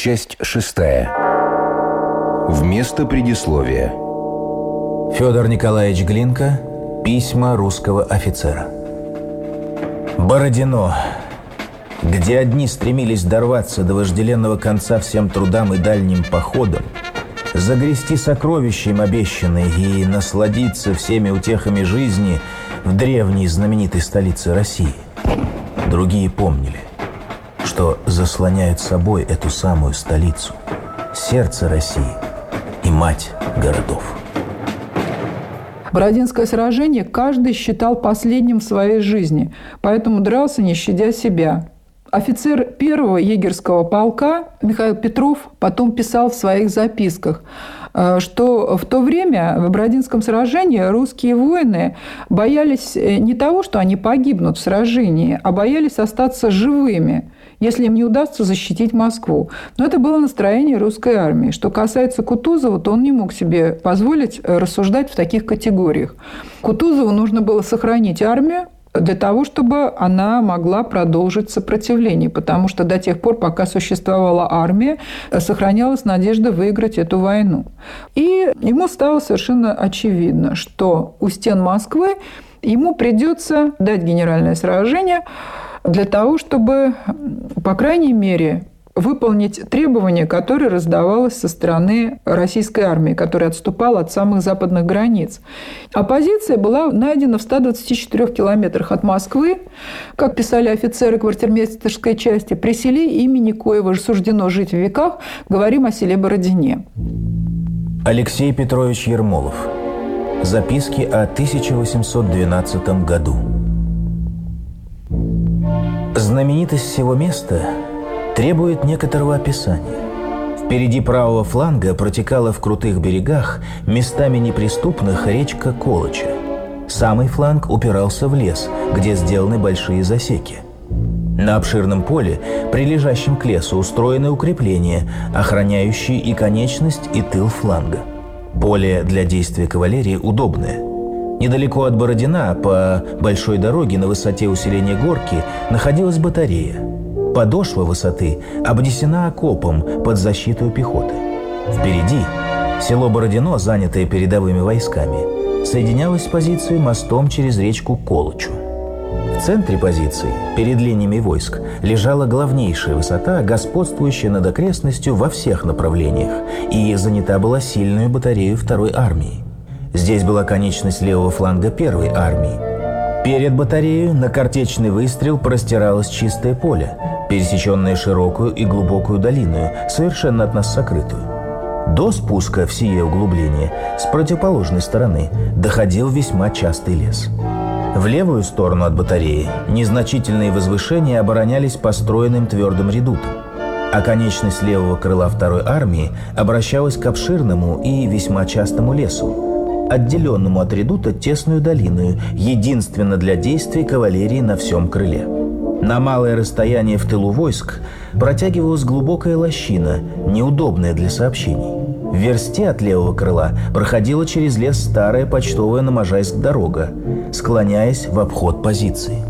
Часть шестая. Вместо предисловия. Федор Николаевич Глинка. Письма русского офицера. Бородино. Где одни стремились дорваться до вожделенного конца всем трудам и дальним походам, загрести сокровища им обещанные и насладиться всеми утехами жизни в древней знаменитой столице России. Другие помнили что заслоняют собой эту самую столицу, сердце России и мать городов. Бородинское сражение каждый считал последним в своей жизни, поэтому дрался, не щадя себя. Офицер первого егерского полка Михаил Петров потом писал в своих записках, э, что в то время в Бородинском сражении русские воины боялись э, не того, что они погибнут в сражении, а боялись остаться живыми – если им не удастся защитить Москву. Но это было настроение русской армии. Что касается Кутузова, то он не мог себе позволить э, рассуждать в таких категориях. Кутузову нужно было сохранить армию, для того, чтобы она могла продолжить сопротивление, потому что до тех пор, пока существовала армия, э, сохранялась надежда выиграть эту войну. И ему стало совершенно очевидно, что у стен Москвы ему придется дать генеральное сражение, для того, чтобы, по крайней мере, выполнить требования, которые раздавалось со стороны российской армии, которая отступала от самых западных границ. Оппозиция была найдена в 124 километрах от Москвы. Как писали офицеры квартирмейстерской части, при селе имени Коева суждено жить в веках, говорим о селе Бородине. Алексей Петрович Ермолов. Записки о 1812 году. Знаменитость всего места требует некоторого описания. Впереди правого фланга протекала в крутых берегах, местами неприступных, речка Колоча. Самый фланг упирался в лес, где сделаны большие засеки. На обширном поле, прилежащем к лесу, устроены укрепления, охраняющие и конечность, и тыл фланга. Поле для действия кавалерии удобное. Недалеко от Бородина, по большой дороге на высоте усиления горки, находилась батарея. Подошва высоты обнесена окопом под защиту пехоты. Впереди село Бородино, занятое передовыми войсками, соединялось с позицией мостом через речку Колычу. В центре позиции, перед линиями войск, лежала главнейшая высота, господствующая над окрестностью во всех направлениях, и занята была сильную батарею второй армии – Здесь была конечность левого фланга первой армии. Перед батареей на картечный выстрел простиралось чистое поле, пересеченное широкую и глубокую долину, совершенно от нас сокрытую. До спуска в сие углубление с противоположной стороны доходил весьма частый лес. В левую сторону от батареи незначительные возвышения оборонялись построенным твердым редутом, а конечность левого крыла второй армии обращалась к обширному и весьма частому лесу, отделенному от редута тесную долину, единственно для действий кавалерии на всем крыле. На малое расстояние в тылу войск протягивалась глубокая лощина, неудобная для сообщений. В версте от левого крыла проходила через лес старая почтовая на Можайск дорога, склоняясь в обход позиции.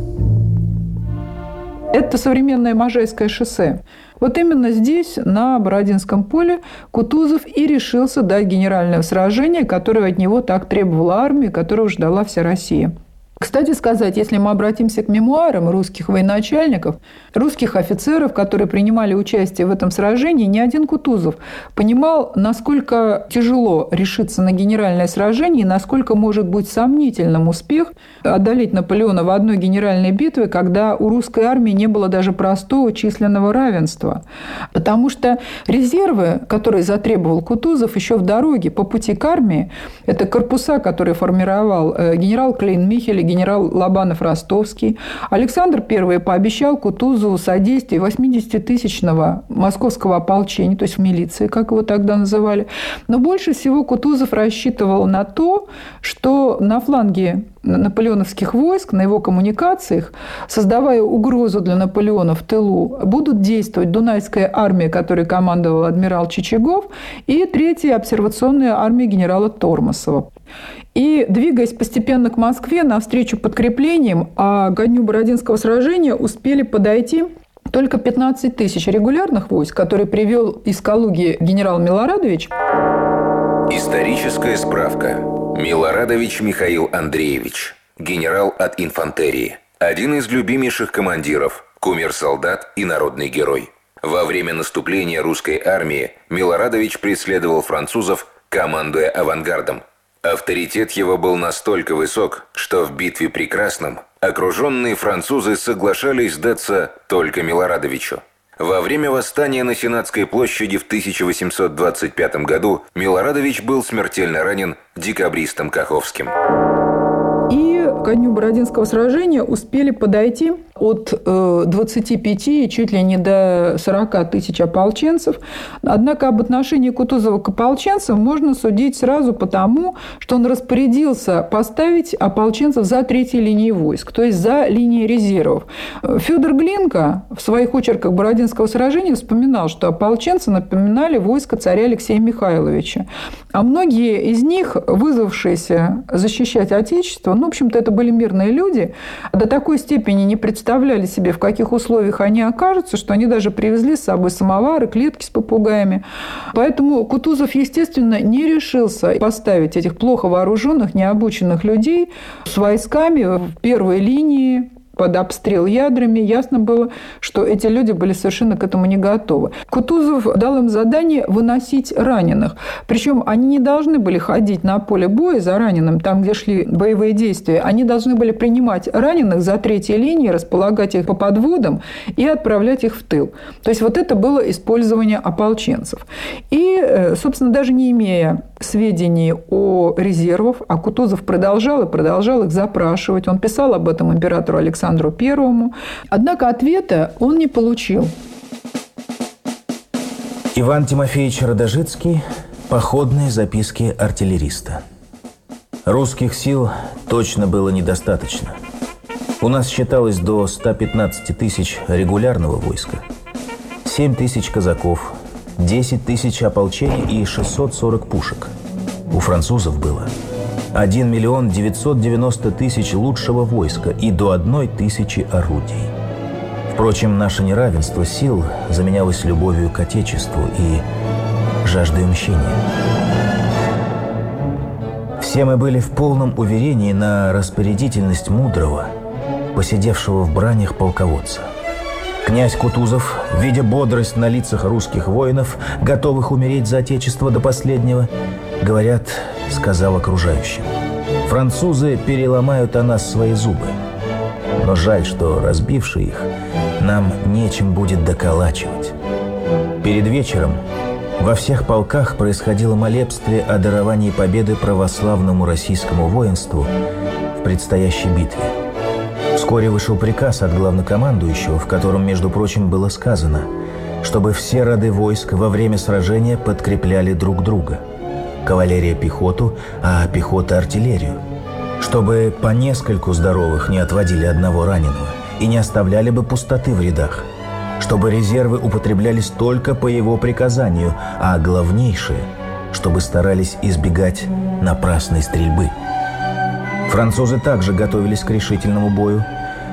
Это современное Можайское шоссе. Вот именно здесь, на Бородинском поле, Кутузов и решился дать генеральное сражение, которое от него так требовала армия, которого ждала вся Россия. Кстати сказать, если мы обратимся к мемуарам русских военачальников, русских офицеров, которые принимали участие в этом сражении, ни один Кутузов понимал, насколько тяжело решиться на генеральное сражение и насколько может быть сомнительным успех одолеть Наполеона в одной генеральной битве, когда у русской армии не было даже простого численного равенства. Потому что резервы, которые затребовал Кутузов еще в дороге по пути к армии, это корпуса, которые формировал э, генерал Клейн Михель генерал Лобанов Ростовский. Александр I пообещал Кутузову содействие 80-тысячного московского ополчения, то есть милиции, как его тогда называли. Но больше всего Кутузов рассчитывал на то, что на фланге наполеоновских войск, на его коммуникациях, создавая угрозу для Наполеона в тылу, будут действовать Дунайская армия, которой командовал адмирал Чичагов, и третья обсервационная армия генерала Тормосова. И, двигаясь постепенно к Москве, навстречу подкреплениям, а ко дню Бородинского сражения успели подойти только 15 тысяч регулярных войск, которые привел из Калуги генерал Милорадович. Историческая справка. Милорадович Михаил Андреевич, генерал от инфантерии, один из любимейших командиров, кумир-солдат и народный герой. Во время наступления русской армии Милорадович преследовал французов, командуя авангардом. Авторитет его был настолько высок, что в битве прекрасном окруженные французы соглашались сдаться только Милорадовичу. Во время восстания на Сенатской площади в 1825 году Милорадович был смертельно ранен декабристом Каховским. И ко дню Бородинского сражения успели подойти от э, 25 чуть ли не до 40 тысяч ополченцев. Однако об отношении Кутузова к ополченцам можно судить сразу потому, что он распорядился поставить ополченцев за третьей линией войск, то есть за линией резервов. Э, Федор Глинка в своих очерках Бородинского сражения вспоминал, что ополченцы напоминали войско царя Алексея Михайловича. А многие из них, вызвавшиеся защищать Отечество, ну, в общем-то, это были мирные люди, до такой степени не представляли представляли себе, в каких условиях они окажутся, что они даже привезли с собой самовары, клетки с попугаями. Поэтому Кутузов, естественно, не решился поставить этих плохо вооруженных, необученных людей с войсками в первой линии под обстрел ядрами, ясно было, что эти люди были совершенно к этому не готовы. Кутузов дал им задание выносить раненых. Причем они не должны были ходить на поле боя за раненым, там, где шли боевые действия. Они должны были принимать раненых за третьей линии, располагать их по подводам и отправлять их в тыл. То есть вот это было использование ополченцев. И, э, собственно, даже не имея сведений о резервах, а Кутузов продолжал и продолжал их запрашивать. Он писал об этом императору Александру Первому, Однако ответа он не получил. Иван Тимофеевич Радожицкий. Походные записки артиллериста. Русских сил точно было недостаточно. У нас считалось до 115 тысяч регулярного войска, 7 тысяч казаков, 10 тысяч ополчений и 640 пушек. У французов было 1 миллион 990 тысяч лучшего войска и до 1 тысячи орудий. Впрочем, наше неравенство сил заменялось любовью к Отечеству и жаждой мщения. Все мы были в полном уверении на распорядительность мудрого, посидевшего в бранях полководца – Князь Кутузов, видя бодрость на лицах русских воинов, готовых умереть за отечество до последнего, говорят, сказал окружающим. Французы переломают о нас свои зубы. Но жаль, что, разбивши их, нам нечем будет доколачивать. Перед вечером во всех полках происходило молебствие о даровании победы православному российскому воинству в предстоящей битве – Вскоре вышел приказ от главнокомандующего, в котором, между прочим, было сказано, чтобы все роды войск во время сражения подкрепляли друг друга. Кавалерия – пехоту, а пехота – артиллерию. Чтобы по нескольку здоровых не отводили одного раненого и не оставляли бы пустоты в рядах. Чтобы резервы употреблялись только по его приказанию, а главнейшее – чтобы старались избегать напрасной стрельбы – Французы также готовились к решительному бою,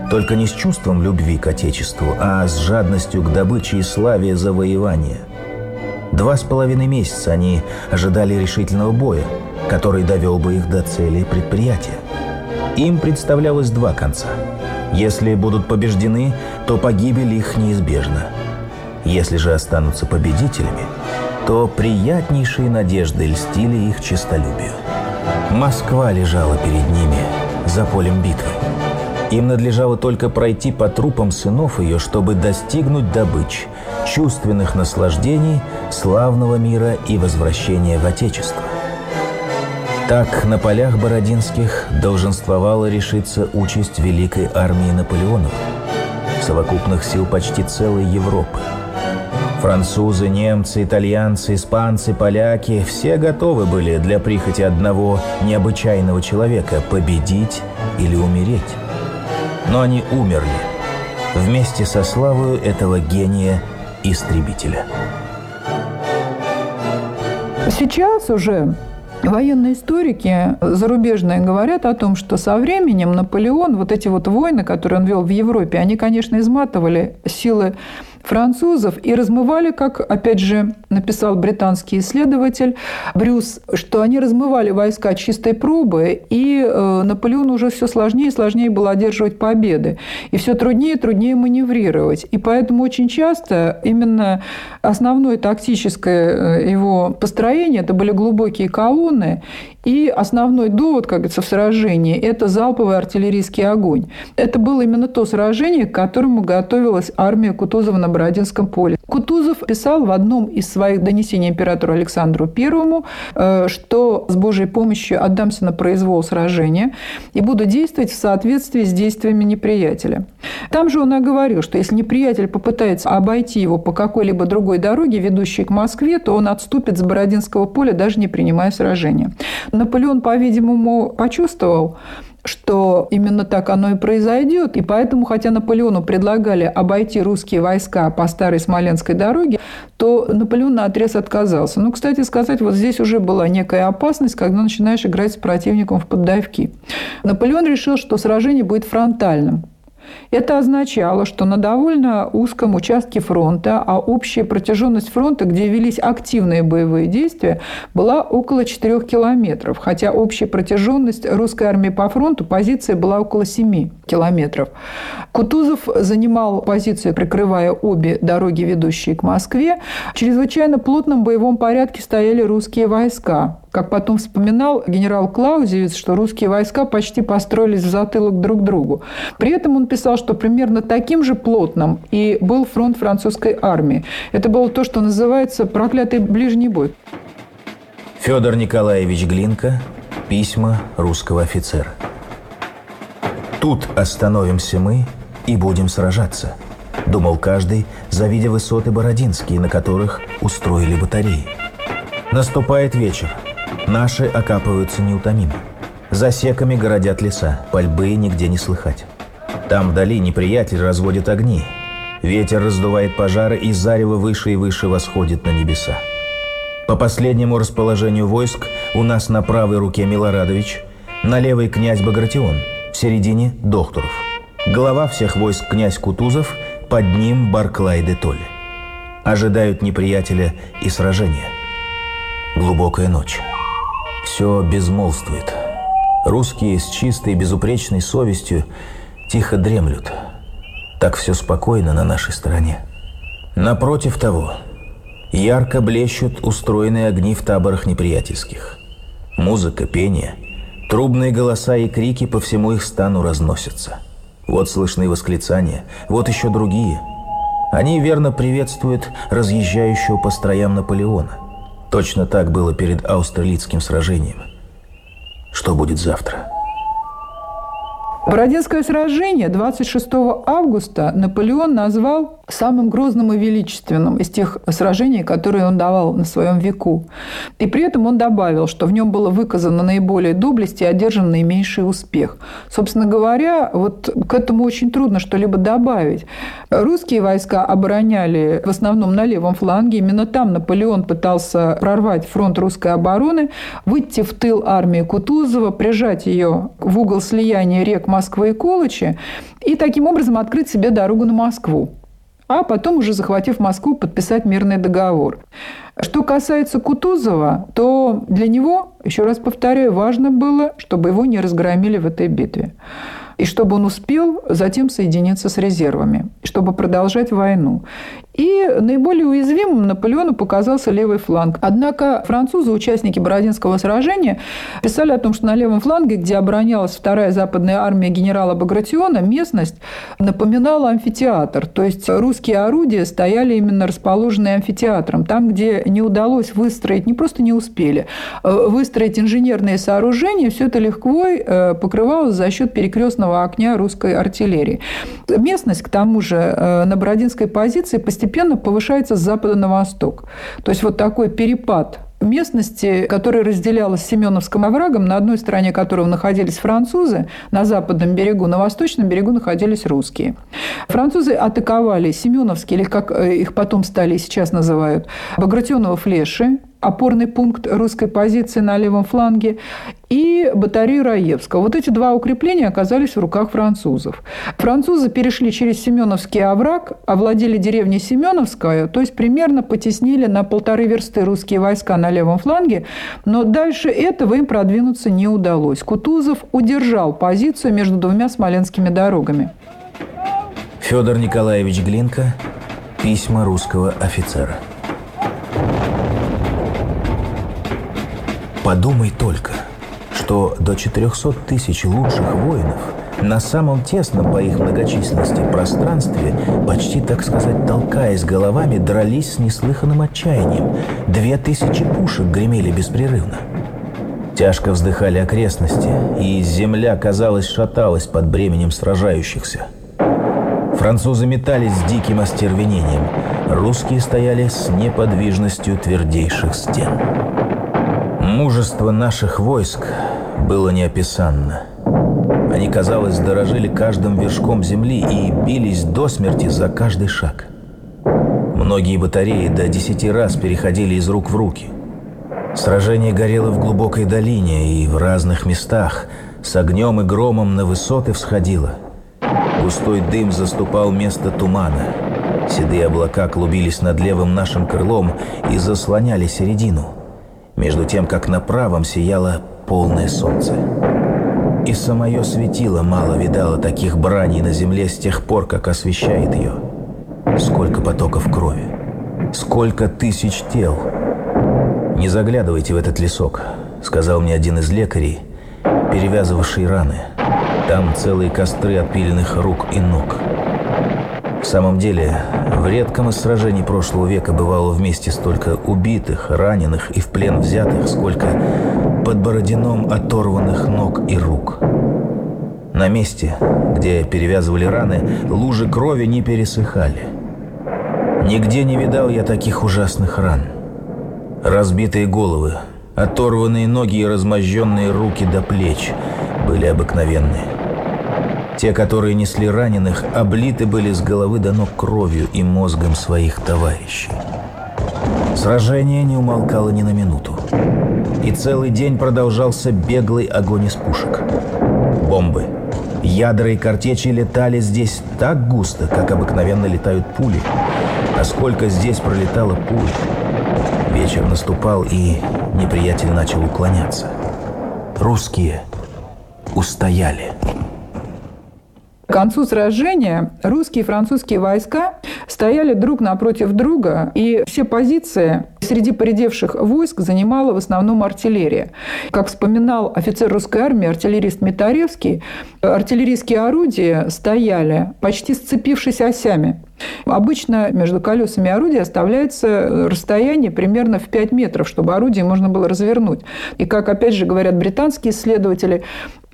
только не с чувством любви к Отечеству, а с жадностью к добыче и славе завоевания. Два с половиной месяца они ожидали решительного боя, который довел бы их до цели предприятия. Им представлялось два конца. Если будут побеждены, то погибель их неизбежна. Если же останутся победителями, то приятнейшие надежды льстили их честолюбию. Москва лежала перед ними за полем битвы. Им надлежало только пройти по трупам сынов ее, чтобы достигнуть добыч, чувственных наслаждений, славного мира и возвращения в Отечество. Так на полях Бородинских долженствовала решиться участь великой армии Наполеонова, совокупных сил почти целой Европы. Французы, немцы, итальянцы, испанцы, поляки – все готовы были для прихоти одного необычайного человека победить или умереть но они умерли вместе со славою этого гения-истребителя. Сейчас уже Военные историки зарубежные говорят о том, что со временем Наполеон, вот эти вот войны, которые он вел в Европе, они, конечно, изматывали силы французов и размывали, как, опять же, написал британский исследователь Брюс, что они размывали войска чистой пробы, и э, Наполеон уже все сложнее и сложнее было одерживать победы. И все труднее и труднее маневрировать. И поэтому очень часто именно основное тактическое э, его построение – это были глубокие колонны, и основной довод, как говорится, в сражении – это залповый артиллерийский огонь. Это было именно то сражение, к которому готовилась армия Кутузова на Бородинском поле. Кутузов писал в одном из своих донесений императору Александру I, э, что с Божьей помощью отдамся на произвол сражения и буду действовать в соответствии с действиями неприятеля. Там же он оговорил, что если неприятель попытается обойти его по какой-либо другой дороге, ведущей к Москве, то он отступит с Бородинского поля, даже не принимая сражения. Наполеон, по-видимому, почувствовал, что именно так оно и произойдет. И поэтому, хотя Наполеону предлагали обойти русские войска по старой Смоленской дороге, то Наполеон на отрез отказался. Ну, кстати сказать, вот здесь уже была некая опасность, когда начинаешь играть с противником в поддавки. Наполеон решил, что сражение будет фронтальным. Это означало, что на довольно узком участке фронта, а общая протяженность фронта, где велись активные боевые действия, была около 4 километров, хотя общая протяженность русской армии по фронту позиции была около 7 километров. Кутузов занимал позиции, прикрывая обе дороги, ведущие к Москве. В чрезвычайно плотном боевом порядке стояли русские войска. Как потом вспоминал генерал Клаузевиц, что русские войска почти построились в затылок друг к другу. При этом он писал, что примерно таким же плотным и был фронт французской армии. Это было то, что называется проклятый ближний бой. Федор Николаевич Глинка. Письма русского офицера. Тут остановимся мы и будем сражаться, думал каждый, завидя высоты Бородинские, на которых устроили батареи. Наступает вечер. Наши окапываются неутомимо. Засеками городят леса, пальбы нигде не слыхать. Там вдали неприятель разводит огни. Ветер раздувает пожары, и зарево выше и выше восходит на небеса. По последнему расположению войск у нас на правой руке Милорадович, на левой князь Багратион, в середине – Докторов. Глава всех войск князь Кутузов, под ним Барклай де Толли. Ожидают неприятеля и сражения. Глубокая ночь. Все безмолвствует. Русские с чистой, безупречной совестью тихо дремлют. Так все спокойно на нашей стороне. Напротив того, ярко блещут устроенные огни в таборах неприятельских. Музыка, пение, трубные голоса и крики по всему их стану разносятся. Вот слышны восклицания, вот еще другие. Они верно приветствуют разъезжающего по строям Наполеона. Точно так было перед австралийским сражением. Что будет завтра? Бородинское сражение 26 августа Наполеон назвал самым грозным и величественным из тех сражений, которые он давал на своем веку. И при этом он добавил, что в нем было выказано наиболее доблесть и одержан наименьший успех. Собственно говоря, вот к этому очень трудно что-либо добавить. Русские войска обороняли в основном на левом фланге. Именно там Наполеон пытался прорвать фронт русской обороны, выйти в тыл армии Кутузова, прижать ее в угол слияния рек Москвы и Колычи и таким образом открыть себе дорогу на Москву а потом уже, захватив Москву, подписать мирный договор. Что касается Кутузова, то для него, еще раз повторяю, важно было, чтобы его не разгромили в этой битве. И чтобы он успел затем соединиться с резервами, чтобы продолжать войну. И наиболее уязвимым Наполеону показался левый фланг. Однако французы, участники Бородинского сражения, писали о том, что на левом фланге, где оборонялась вторая западная армия генерала Багратиона, местность напоминала амфитеатр. То есть русские орудия стояли именно расположенные амфитеатром, там, где не удалось выстроить, не просто не успели, э, выстроить инженерные сооружения, все это легко э, покрывалось за счет перекрестного огня русской артиллерии. Местность, к тому же, э, на Бородинской позиции постепенно постепенно повышается с запада на восток. То есть вот такой перепад местности, которая разделялась Семеновским оврагом, на одной стороне которого находились французы, на западном берегу, на восточном берегу находились русские. Французы атаковали Семеновские, или как э, их потом стали сейчас называют, Багратионово флеши, опорный пункт русской позиции на левом фланге, и батарею Раевского. Вот эти два укрепления оказались в руках французов. Французы перешли через Семеновский овраг, овладели деревней Семеновская, то есть примерно потеснили на полторы версты русские войска на левом фланге, но дальше этого им продвинуться не удалось. Кутузов удержал позицию между двумя смоленскими дорогами. Федор Николаевич Глинка. Письма русского офицера. Подумай только, что до 400 тысяч лучших воинов на самом тесном по их многочисленности пространстве, почти, так сказать, толкаясь головами, дрались с неслыханным отчаянием. Две тысячи пушек гремели беспрерывно. Тяжко вздыхали окрестности, и земля, казалось, шаталась под бременем сражающихся. Французы метались с диким остервенением, русские стояли с неподвижностью твердейших стен. Мужество наших войск было неописанно. Они, казалось, дорожили каждым вершком земли и бились до смерти за каждый шаг. Многие батареи до десяти раз переходили из рук в руки. Сражение горело в глубокой долине и в разных местах, с огнем и громом на высоты всходило. Густой дым заступал место тумана. Седые облака клубились над левым нашим крылом и заслоняли середину между тем, как на правом сияло полное солнце. И самое светило мало видало таких браней на земле с тех пор, как освещает ее. Сколько потоков крови, сколько тысяч тел. «Не заглядывайте в этот лесок», — сказал мне один из лекарей, перевязывавший раны. «Там целые костры отпиленных рук и ног». В самом деле, в редком из сражений прошлого века бывало вместе столько убитых, раненых и в плен взятых, сколько под Бородином оторванных ног и рук. На месте, где перевязывали раны, лужи крови не пересыхали. Нигде не видал я таких ужасных ран. Разбитые головы, оторванные ноги и размозженные руки до плеч были обыкновенные. Те, которые несли раненых, облиты были с головы до ног кровью и мозгом своих товарищей. Сражение не умолкало ни на минуту. И целый день продолжался беглый огонь из пушек. Бомбы, ядра и картечи летали здесь так густо, как обыкновенно летают пули. А сколько здесь пролетало пуль. Вечер наступал, и неприятель начал уклоняться. Русские устояли. К концу сражения русские и французские войска стояли друг напротив друга, и все позиции среди поредевших войск занимала в основном артиллерия. Как вспоминал офицер русской армии, артиллерист Митаревский, артиллерийские орудия стояли, почти сцепившись осями. Обычно между колесами орудия оставляется расстояние примерно в 5 метров, чтобы орудие можно было развернуть. И как, опять же, говорят британские исследователи,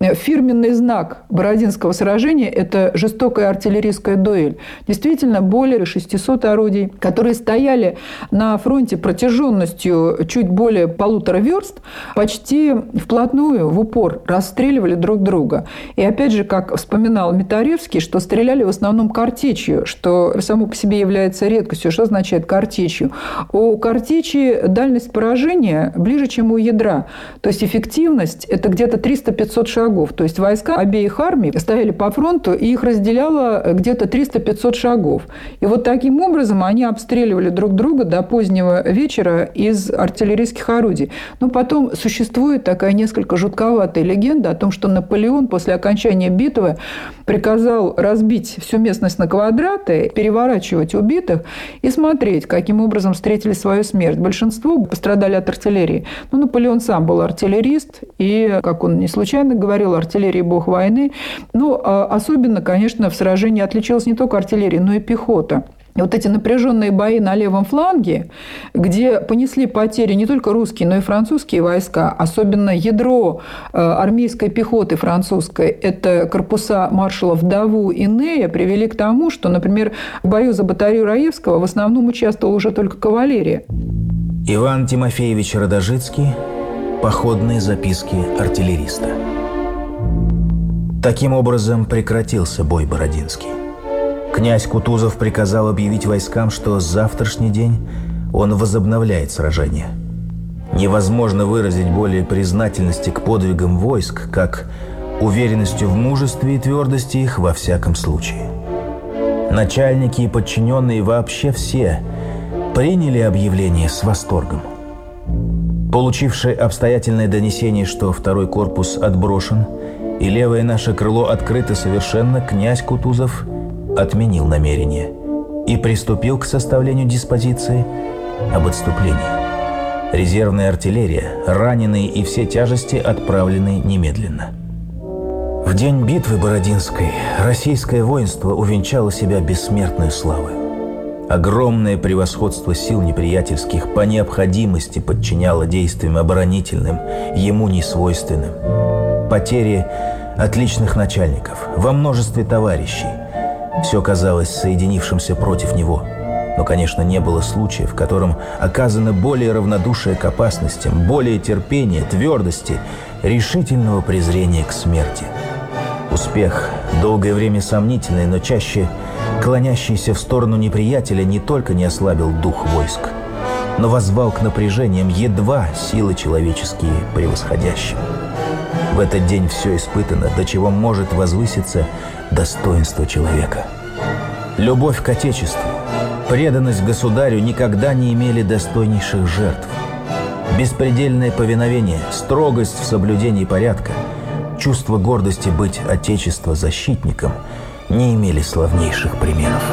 Э, фирменный знак Бородинского сражения – это жестокая артиллерийская дуэль. Действительно, более 600 орудий, которые стояли на фронте протяженностью чуть более полутора верст, почти вплотную, в упор, расстреливали друг друга. И опять же, как вспоминал Митаревский, что стреляли в основном картечью, что само по себе является редкостью. Что означает картечью? У картечи дальность поражения ближе, чем у ядра. То есть эффективность – это где-то 300-500 шагов шагов. То есть войска обеих армий стояли по фронту, и их разделяло э, где-то 300-500 шагов. И вот таким образом они обстреливали друг друга до позднего вечера из артиллерийских орудий. Но потом существует такая несколько жутковатая легенда о том, что Наполеон после окончания битвы приказал разбить всю местность на квадраты, переворачивать убитых и смотреть, каким образом встретили свою смерть. Большинство пострадали от артиллерии. Но Наполеон сам был артиллерист, и, как он не случайно говорит говорила, артиллерия – бог войны. Ну, а особенно, конечно, в сражении отличилась не только артиллерия, но и пехота. Вот эти напряженные бои на левом фланге, где понесли потери не только русские, но и французские войска, особенно ядро э, армейской пехоты французской, это корпуса маршалов Даву и Нея, привели к тому, что, например, в бою за батарею Раевского в основном участвовала уже только кавалерия. Иван Тимофеевич Родожицкий. Походные записки артиллериста. Таким образом прекратился бой Бородинский. Князь Кутузов приказал объявить войскам, что завтрашний день он возобновляет сражение. Невозможно выразить более признательности к подвигам войск, как уверенностью в мужестве и твердости их во всяком случае. Начальники и подчиненные вообще все приняли объявление с восторгом. Получивший обстоятельное донесение, что второй корпус отброшен – и левое наше крыло открыто совершенно, князь Кутузов отменил намерение и приступил к составлению диспозиции об отступлении. Резервная артиллерия, раненые и все тяжести отправлены немедленно. В день битвы Бородинской российское воинство увенчало себя бессмертной славой. Огромное превосходство сил неприятельских по необходимости подчиняло действиям оборонительным, ему несвойственным потери отличных начальников, во множестве товарищей. Все казалось соединившимся против него. Но, конечно, не было случая, в котором оказано более равнодушие к опасностям, более терпения, твердости, решительного презрения к смерти. Успех, долгое время сомнительный, но чаще клонящийся в сторону неприятеля, не только не ослабил дух войск, но возвал к напряжениям едва силы человеческие превосходящим. В этот день все испытано, до чего может возвыситься достоинство человека. Любовь к Отечеству, преданность государю никогда не имели достойнейших жертв. Беспредельное повиновение, строгость в соблюдении порядка, чувство гордости быть Отечества защитником не имели славнейших примеров.